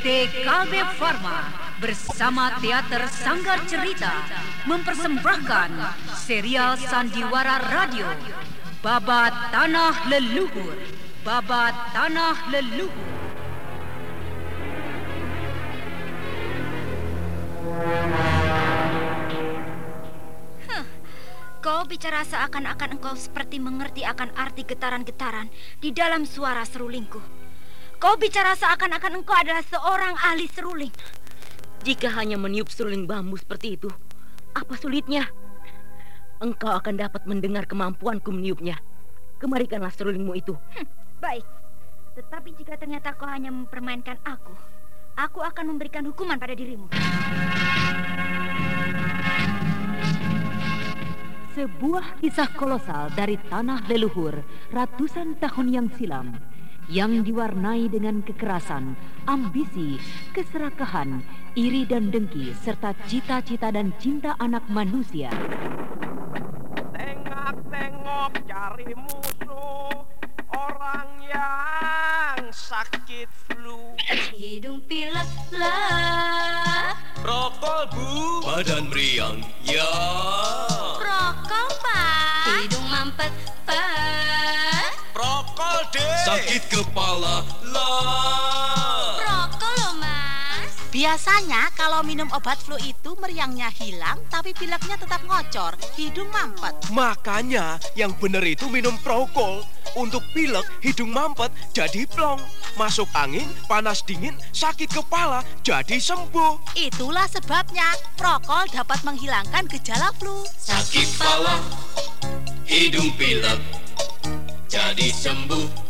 PT KB Pharma bersama Teater Sanggar Cerita mempersembahkan serial Sandiwara Radio Babat Tanah Leluhur. Babat Tanah Leluhur. Kau bicara seakan-akan engkau seperti mengerti akan arti getaran-getaran di dalam suara serulingku. Kau bicara seakan-akan engkau adalah seorang ahli seruling. Jika hanya meniup seruling bambu seperti itu, apa sulitnya? Engkau akan dapat mendengar kemampuanku meniupnya. Kemarikanlah serulingmu itu. Hm, baik. Tetapi jika ternyata kau hanya mempermainkan aku, aku akan memberikan hukuman pada dirimu. Sebuah kisah kolosal dari tanah leluhur ratusan tahun yang silam yang diwarnai dengan kekerasan, ambisi, keserakahan, iri dan dengki serta cita-cita dan cinta anak manusia. Tengok-tengok cari musuh orang yang sakit flu. Hidung pilek lah. Rokok bu. Badan meriang, ya. Rokok pak. Hidung mampet. Sakit kepala, lah. Rokok loh mas. Biasanya kalau minum obat flu itu meriangnya hilang tapi pileknya tetap ngocor, hidung mampet. Makanya yang bener itu minum prokol. Untuk pilek, hidung mampet jadi plong. Masuk angin, panas dingin, sakit kepala jadi sembuh. Itulah sebabnya prokol dapat menghilangkan gejala flu. Sakit kepala, hidung pilek, jadi sembuh.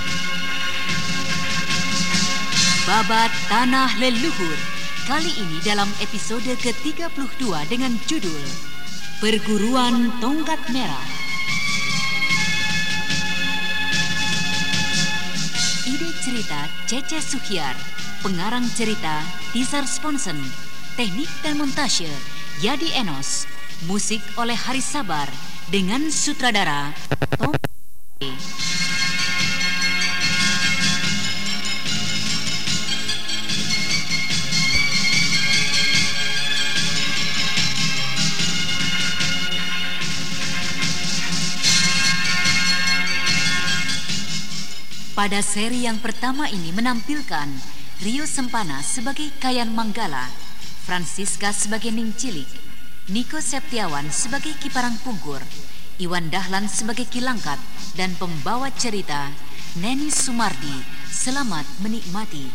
Babat Tanah Leluhur kali ini dalam episode ke-32 dengan judul Perguruan Tongkat Merah. Ide cerita Cece Suhyar, pengarang cerita Tisar Sponsen, teknik dan montase Yadi Enos, musik oleh Haris Sabar dengan sutradara Tom Pada seri yang pertama ini menampilkan Rio Sempana sebagai Kayan Manggala, Francisca sebagai Ning Cilik, Niko Septiawan sebagai Kiparang Pungkur, Iwan Dahlan sebagai Kilangkat, dan pembawa cerita Neni Sumardi. Selamat menikmati.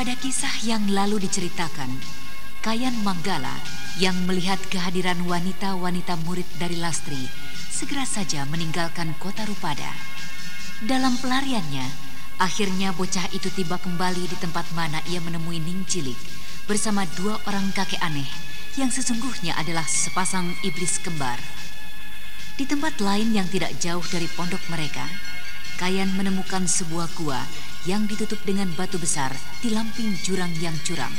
Pada kisah yang lalu diceritakan, Kayan Manggala yang melihat kehadiran wanita-wanita murid dari Lastri segera saja meninggalkan kota Rupada. Dalam pelariannya, akhirnya bocah itu tiba kembali di tempat mana ia menemui Ning Cilik bersama dua orang kakek aneh yang sesungguhnya adalah sepasang iblis kembar. Di tempat lain yang tidak jauh dari pondok mereka, Kayan menemukan sebuah gua yang ditutup dengan batu besar di lamping jurang yang curam.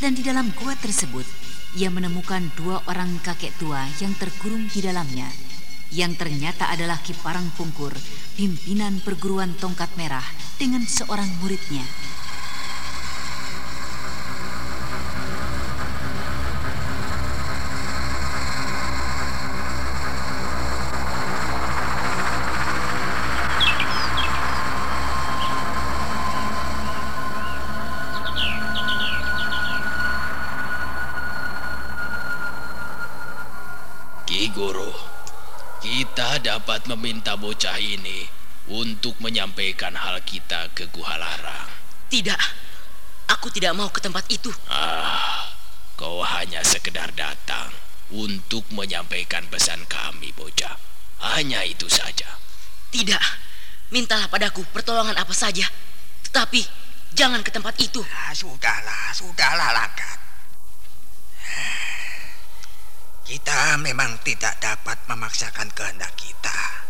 Dan di dalam gua tersebut, ia menemukan dua orang kakek tua yang terkurung di dalamnya, yang ternyata adalah Kiparang Pungkur, pimpinan perguruan tongkat merah dengan seorang muridnya. Bocah ini untuk menyampaikan hal kita ke Guha Larang. Tidak. Aku tidak mau ke tempat itu. Ah, kau hanya sekedar datang untuk menyampaikan pesan kami, bocah. Hanya itu saja. Tidak. Mintalah padaku pertolongan apa saja. Tetapi jangan ke tempat itu. Ah, sudahlah, sudahlah Lakat. Kita memang tidak dapat memaksakan kehendak kita.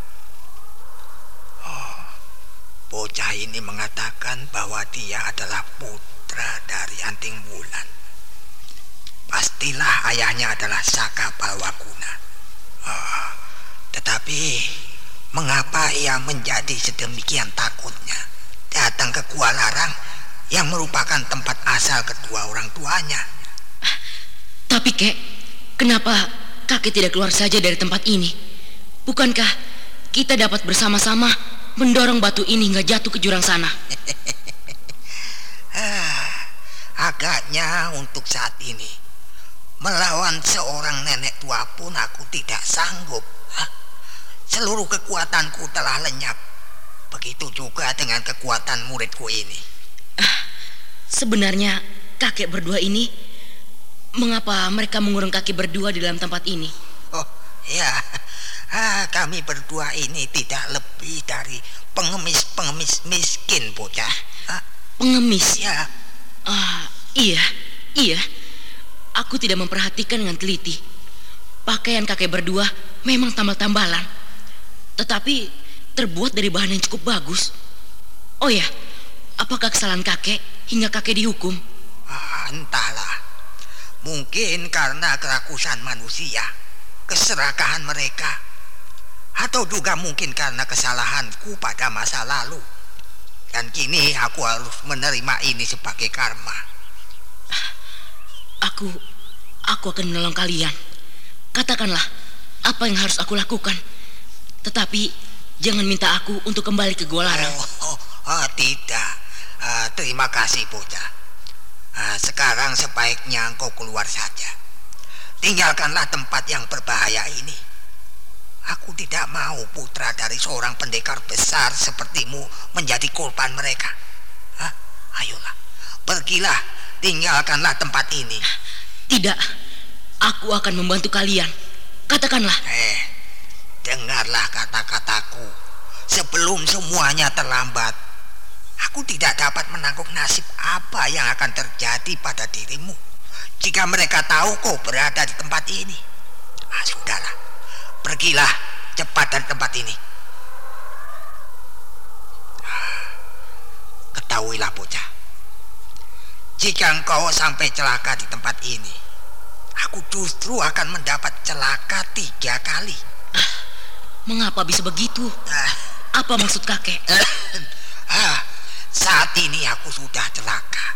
Oh, bocah ini mengatakan bahwa dia adalah putra dari Anting Wulan. Pastilah ayahnya adalah Saka Palwakuna. Oh, tetapi mengapa ia menjadi sedemikian takutnya datang ke Gua Larang yang merupakan tempat asal kedua orang tuanya? Tapi kek, kenapa kakek tidak keluar saja dari tempat ini? Bukankah kita dapat bersama-sama mendorong batu ini hingga jatuh ke jurang sana? Ah, agaknya untuk saat ini melawan seorang nenek tua pun aku tidak sanggup. Hah? Seluruh kekuatanku telah lenyap. Begitu juga dengan kekuatan muridku ini. Sebenarnya kakek berdua ini, mengapa mereka mengurung kaki berdua di dalam tempat ini? Oh, ya. Ah, kami berdua ini tidak lebih dari pengemis-pengemis miskin, bocah. Ah, Pengemis. ya, Ah, iya, iya. Aku tidak memperhatikan dengan teliti. Pakaian kakek berdua memang tambal-tambalan. Tetapi terbuat dari bahan yang cukup bagus. Oh ya, apakah kesalahan kakek hingga kakek dihukum? ah, entahlah. Mungkin karena kerakusan manusia, keserakahan mereka, atau juga mungkin karena kesalahanku pada masa lalu. Dan kini aku harus menerima ini sebagai karma. Aku, aku akan menolong kalian. Katakanlah apa yang harus aku lakukan. Tetapi jangan minta aku untuk kembali ke Gua Larang. Oh, oh, oh, tidak. Ah, terima kasih, bocah. Ah, sekarang sebaiknya engkau keluar saja. Tinggalkanlah tempat yang berbahaya ini. Aku tidak mau putra dari seorang pendekar besar sepertimu menjadi korban mereka. Hah? Ayolah, pergilah, tinggalkanlah tempat ini. Tidak, aku akan membantu kalian. Katakanlah, Eh, dengarlah kata-kataku. Sebelum semuanya terlambat, aku tidak dapat menanggung nasib apa yang akan terjadi pada dirimu jika mereka tahu kau berada di tempat ini. Ah, sudahlah, pergilah cepat dari tempat ini. Ah, Ketahuilah bocah, jika engkau sampai celaka di tempat ini, aku justru akan mendapat celaka tiga kali. mengapa bisa begitu? Ah, Apa maksud kakek? ah, saat ini aku sudah celaka.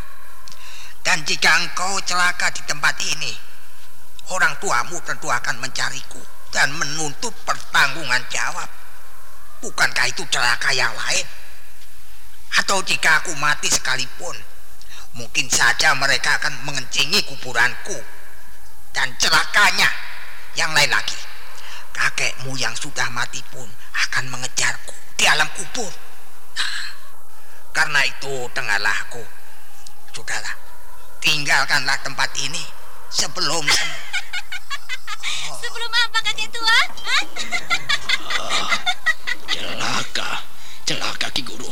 Dan jika engkau celaka di tempat ini, orang tuamu tentu akan mencariku dan menuntut pertanggungan jawab. Bukankah itu celaka yang lain? Atau jika aku mati sekalipun, mungkin saja mereka akan mengencingi kuburanku. Dan celakanya, yang lain lagi, kakekmu yang sudah mati pun akan mengejarku di alam kubur. Nah, karena itu dengarlah aku. Sudahlah, tinggalkanlah tempat ini sebelum Sebelum apa kakek tua? Hah? Celaka, celaka Ki Guru.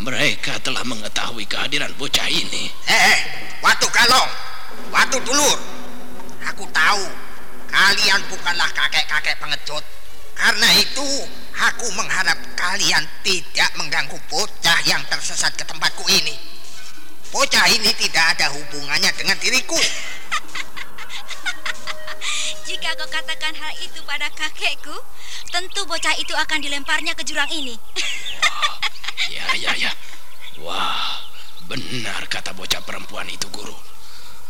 Mereka telah mengetahui kehadiran bocah ini. Eh, Watu Kalong, Watu Dulur. Aku tahu kalian bukanlah kakek-kakek pengecut. Karena itu, aku mengharap kalian tidak mengganggu bocah yang tersesat ke tempatku ini. Bocah ini tidak ada hubungannya dengan diriku. Jika kau katakan hal itu pada kakekku, tentu bocah itu akan dilemparnya ke jurang ini. Ya, ya, ya. Wah, benar kata bocah perempuan itu, Guru.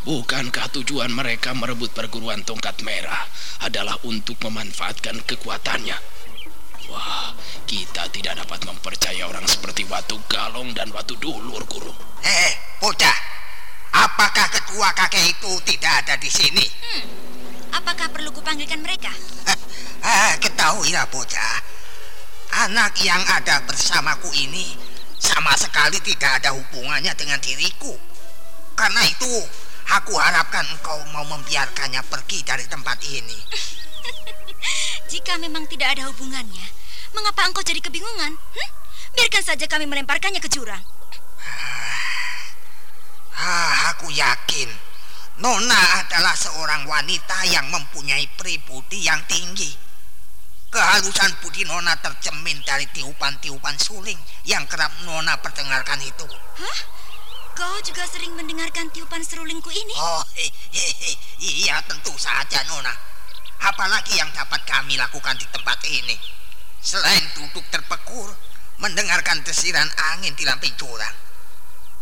Bukankah tujuan mereka merebut perguruan tongkat merah adalah untuk memanfaatkan kekuatannya? Wah, kita tidak dapat mempercaya orang seperti Watu Galong dan Watu Dulur, Guru. Eh, bocah, apakah kedua kakek itu tidak ada di sini? Apakah perlu kupanggilkan mereka? Ah, ketahuilah bocah. anak yang ada bersamaku ini sama sekali tidak ada hubungannya dengan diriku. Karena itu, aku harapkan engkau mau membiarkannya pergi dari tempat ini. Jika memang tidak ada hubungannya, mengapa engkau jadi kebingungan? Hmm? Biarkan saja kami melemparkannya ke jurang. Ah, aku yakin Nona adalah seorang wanita yang mempunyai pribudi yang tinggi. Kehalusan budi Nona tercemin dari tiupan-tiupan suling yang kerap Nona perdengarkan itu. Hah? Kau juga sering mendengarkan tiupan serulingku ini? Oh, hehehe. iya tentu saja Nona. Apalagi yang dapat kami lakukan di tempat ini. Selain duduk terpekur, mendengarkan desiran angin di lamping jurang.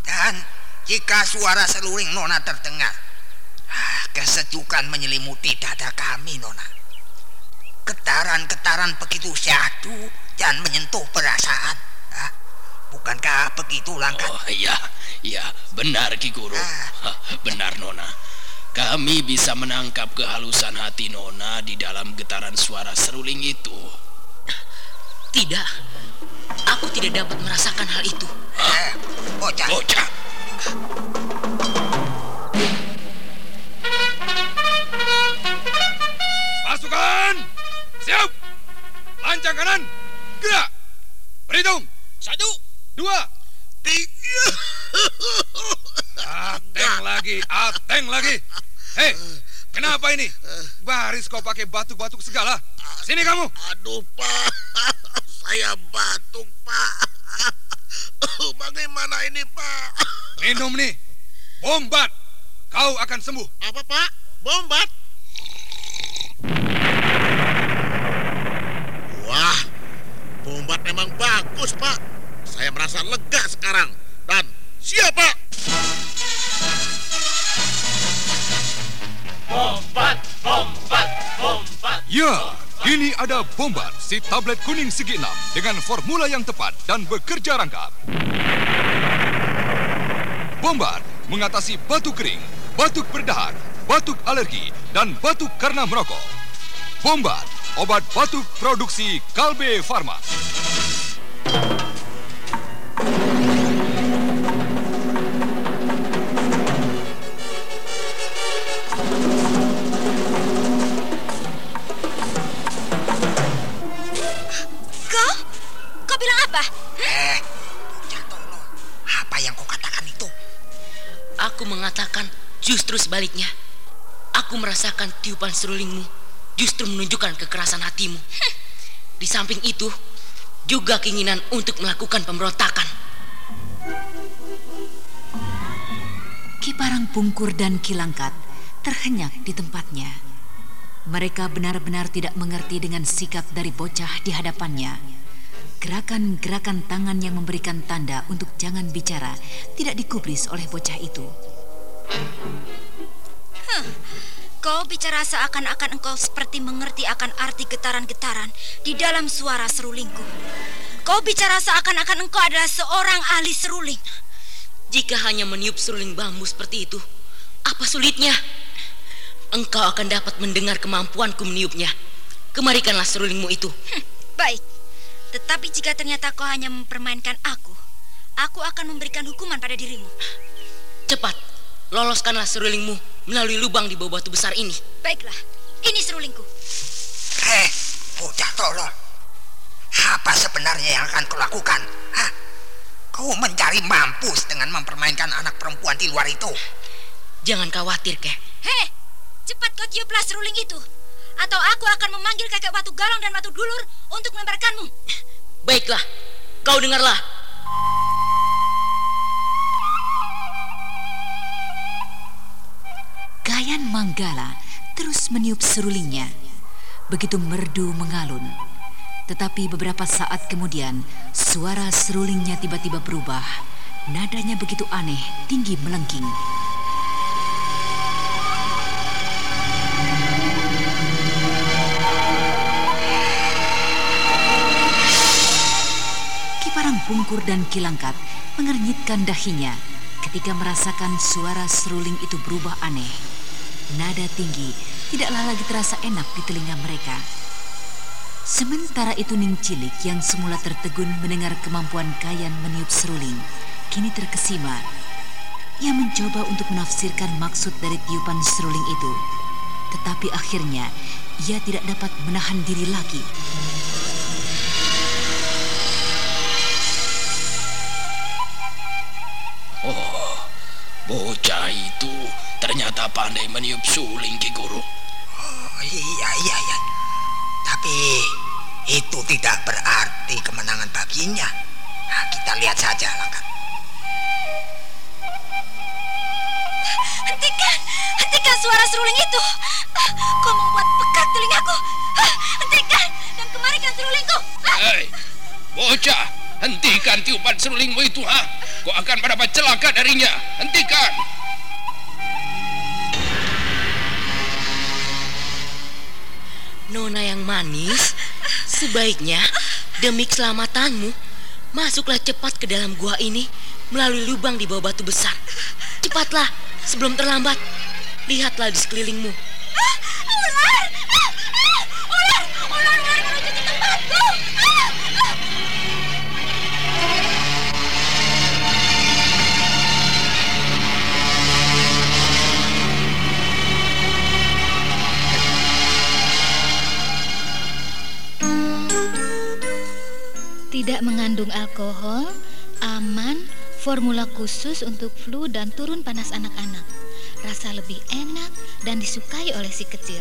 Dan jika suara seluring Nona terdengar, kesejukan menyelimuti dada kami, Nona. Getaran-getaran begitu syahdu dan menyentuh perasaan. Ah, bukankah begitu, Langkat? Oh iya, iya benar Ki Guru. Hah, Benar Nona. Kami bisa menangkap kehalusan hati Nona di dalam getaran suara seruling itu. Tidak. Aku tidak dapat merasakan hal itu. Eh, bocah. Bocah. Lancang kanan! Gerak! Berhitung! Satu. Dua! Tiga. Ateng lagi! Ateng lagi! Hei! Kenapa ini? Baris kau pakai batuk-batuk segala. Sini kamu! Aduh, Pak. Saya batuk, Pak. Bagaimana ini, Pak? Minum nih! Bombat! Kau akan sembuh. Apa, Pak? Bombat? Wah, bombat memang bagus, Pak. Saya merasa lega sekarang. Dan siap, Pak. Bombat, bombat, bombat. Ya, kini ada Bombat, si tablet kuning segi enam dengan formula yang tepat dan bekerja rangkap. Bombat mengatasi batuk kering, batuk berdahak, batuk alergi, dan batuk karena merokok. Bombat, obat batuk produksi Kalbe Farma. Kau? Kau bilang apa? Eh, tolong. Apa yang kau katakan itu? Aku mengatakan justru sebaliknya. Aku merasakan tiupan serulingmu justru menunjukkan kekerasan hatimu. Di samping itu, juga keinginan untuk melakukan pemberontakan. Kiparang Pungkur dan Kilangkat terhenyak di tempatnya. Mereka benar-benar tidak mengerti dengan sikap dari bocah di hadapannya. Gerakan-gerakan tangan yang memberikan tanda untuk jangan bicara tidak dikubris oleh bocah itu. Kau bicara seakan-akan engkau seperti mengerti akan arti getaran-getaran di dalam suara serulingku. Kau bicara seakan-akan engkau adalah seorang ahli seruling. Jika hanya meniup seruling bambu seperti itu, apa sulitnya? Engkau akan dapat mendengar kemampuanku meniupnya. Kemarikanlah serulingmu itu. Hm, baik, tetapi jika ternyata kau hanya mempermainkan aku, aku akan memberikan hukuman pada dirimu. Cepat, loloskanlah serulingmu melalui lubang di bawah batu besar ini. Baiklah, ini serulingku. Eh, bocah tolol. Apa sebenarnya yang akan kau lakukan? Hah? Kau mencari mampus dengan mempermainkan anak perempuan di luar itu. Jangan khawatir, Kek. Hei, cepat kau tiuplah seruling itu. Atau aku akan memanggil kakek batu galong dan batu dulur untuk melemparkanmu. Baiklah, kau dengarlah. Gayan Manggala terus meniup serulingnya. Begitu merdu mengalun. Tetapi beberapa saat kemudian, suara serulingnya tiba-tiba berubah. Nadanya begitu aneh, tinggi melengking. Kiparang Pungkur dan Kilangkat mengernyitkan dahinya ketika merasakan suara seruling itu berubah aneh. Nada tinggi tidaklah lagi terasa enak di telinga mereka. Sementara itu Ning Cilik yang semula tertegun mendengar kemampuan Kayan meniup seruling, kini terkesima. Ia mencoba untuk menafsirkan maksud dari tiupan seruling itu. Tetapi akhirnya ia tidak dapat menahan diri lagi. Ternyata pandai meniup suling, Ki Guru. Oh, iya, iya, iya. Tapi itu tidak berarti kemenangan baginya. Nah, kita lihat saja, Langkat. Hentikan, hentikan suara seruling itu. Ah, Kau membuat pekat telingaku. Ah, Hentikan dan kemarikan serulingku. Ah, Hei, bocah, hentikan tiupan serulingmu itu, ha? Kau akan mendapat celaka darinya. Hentikan. Nona yang manis, sebaiknya demi keselamatanmu, masuklah cepat ke dalam gua ini melalui lubang di bawah batu besar. Cepatlah, sebelum terlambat. Lihatlah di sekelilingmu. Mengandung alkohol, aman, formula khusus untuk flu dan turun panas anak-anak. Rasa lebih enak dan disukai oleh si kecil.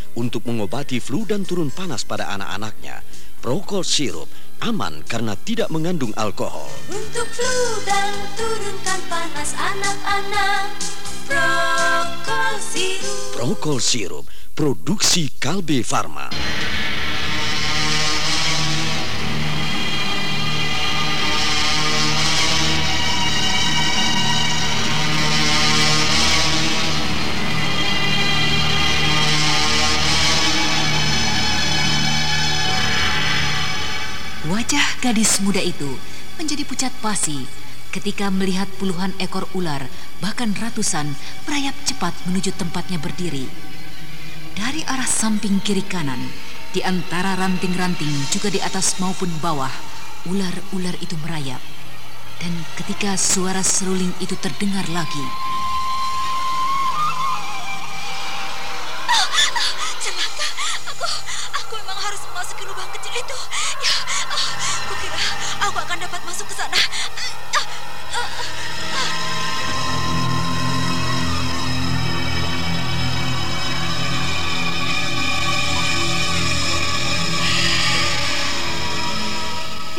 untuk mengobati flu dan turun panas pada anak-anaknya. Prokol sirup aman karena tidak mengandung alkohol. Untuk flu dan turunkan panas anak-anak Prokol sirup Prokol sirup produksi Kalbe Farma. Wajah gadis muda itu menjadi pucat pasi ketika melihat puluhan ekor ular, bahkan ratusan, merayap cepat menuju tempatnya berdiri. Dari arah samping kiri kanan, di antara ranting-ranting juga di atas maupun bawah, ular-ular itu merayap. Dan ketika suara seruling itu terdengar lagi, Celaka, aku aku memang harus memasuki lubang kecil itu. Masuk ke sana.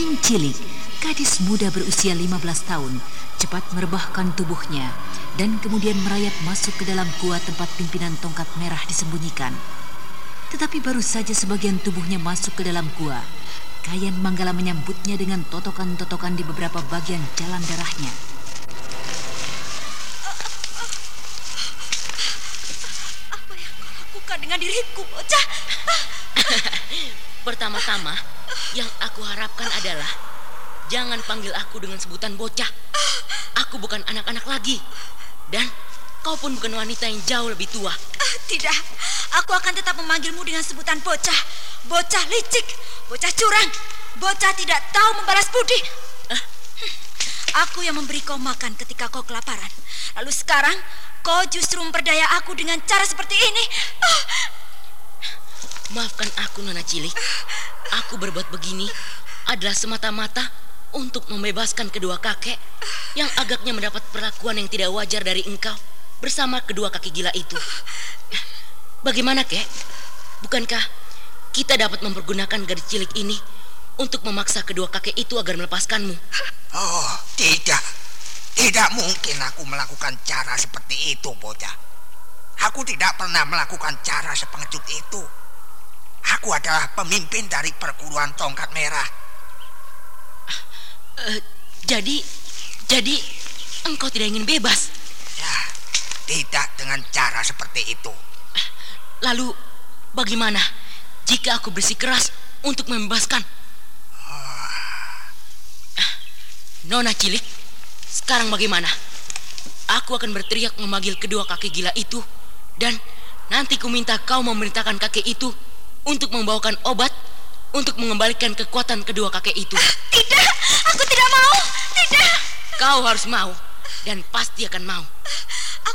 Ning Cilik, gadis muda berusia 15 tahun, cepat merebahkan tubuhnya dan kemudian merayap masuk ke dalam gua tempat pimpinan tongkat merah disembunyikan. Tetapi baru saja sebagian tubuhnya masuk ke dalam gua, Kayan Manggala menyambutnya dengan totokan-totokan di beberapa bagian jalan darahnya. Apa yang kau lakukan dengan diriku, bocah? Ah, Pertama-tama, yang aku harapkan adalah jangan panggil aku dengan sebutan bocah. Aku bukan anak-anak lagi. Dan kau pun bukan wanita yang jauh lebih tua. ah, tidak, aku akan tetap memanggilmu dengan sebutan bocah. Bocah licik, bocah curang, bocah tidak tahu membalas budi. Hmm, Aku yang memberi kau makan ketika kau kelaparan. Lalu sekarang kau justru memperdaya aku dengan cara seperti ini. Maafkan aku, Nona Cilik. Aku berbuat begini adalah semata-mata untuk membebaskan kedua kakek yang agaknya mendapat perlakuan yang tidak wajar dari engkau bersama kedua kaki gila itu. Bagaimana, kek? Bukankah kita dapat mempergunakan gadis cilik ini untuk memaksa kedua kakek itu agar melepaskanmu? Oh, tidak. Tidak mungkin aku melakukan cara seperti itu, bocah. Aku tidak pernah melakukan cara sepengecut itu. Aku adalah pemimpin dari perguruan tongkat merah. Uh, jadi, jadi engkau tidak ingin bebas? Ya, tidak dengan cara seperti itu. Lalu, bagaimana jika aku bersikeras untuk membebaskan? Nona cilik, sekarang bagaimana? Aku akan berteriak memanggil kedua kakek gila itu dan nanti ku minta kau memerintahkan kakek itu untuk membawakan obat untuk mengembalikan kekuatan kedua kakek itu. Tidak, aku tidak mau. Tidak. Kau harus mau dan pasti akan mau.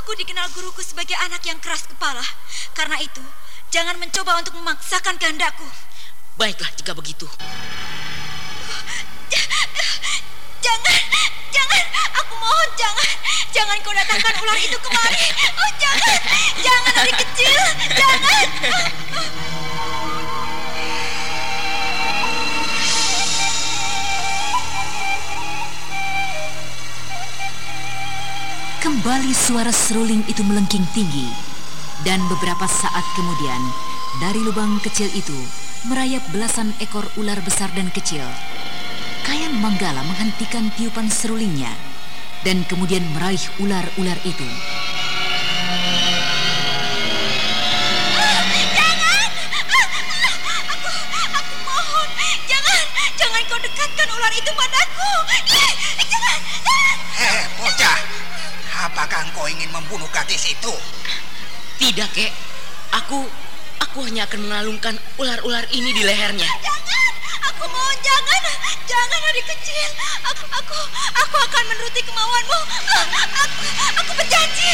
Aku dikenal guruku sebagai anak yang keras kepala. Karena itu, jangan mencoba untuk memaksakan kehendakku. Baiklah jika begitu. Jangan, jangan, aku mohon jangan. Jangan kau datangkan ular itu kemari. Oh jangan, jangan adik kecil, jangan. Kembali suara seruling itu melengking tinggi. Dan beberapa saat kemudian, dari lubang kecil itu merayap belasan ekor ular besar dan kecil. Kayan Manggala menghentikan tiupan serulingnya dan kemudian meraih ular-ular itu. Jangan! Aku, aku mohon, jangan, jangan kau dekatkan ular itu padaku. Jangan, jangan. Bocah, apakah engkau ingin membunuh gadis itu? Tidak, kek. Aku, aku hanya akan mengalungkan ular-ular ini di lehernya. Jangan, aku mohon jangan, jangan adik kecil. Aku, aku, aku akan menuruti kemauanmu. Aku, aku berjanji.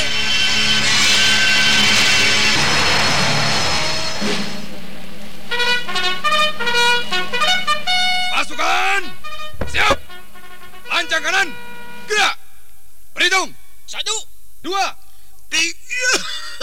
Pasukan! Siap! Lancang kanan! Gerak! Berhitung! Satu! Dua! Tiga!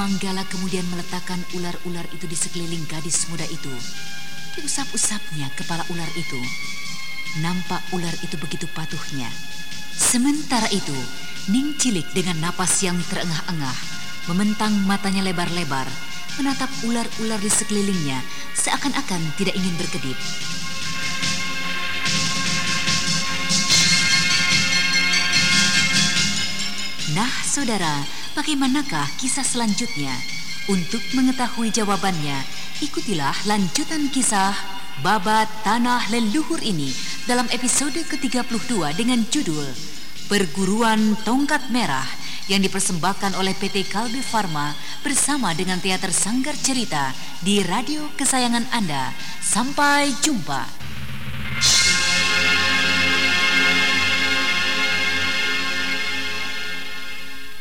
Manggala kemudian meletakkan ular-ular itu di sekeliling gadis muda itu. Diusap-usapnya kepala ular itu. Nampak ular itu begitu patuhnya. Sementara itu, Ning Cilik dengan napas yang terengah-engah, mementang matanya lebar-lebar, menatap ular-ular di sekelilingnya seakan-akan tidak ingin berkedip. Nah, saudara, bagaimanakah kisah selanjutnya? Untuk mengetahui jawabannya, ikutilah lanjutan kisah Babat Tanah Leluhur ini dalam episode ke-32 dengan judul Perguruan Tongkat Merah yang dipersembahkan oleh PT Kalbe Farma bersama dengan Teater Sanggar Cerita di radio kesayangan Anda. Sampai jumpa.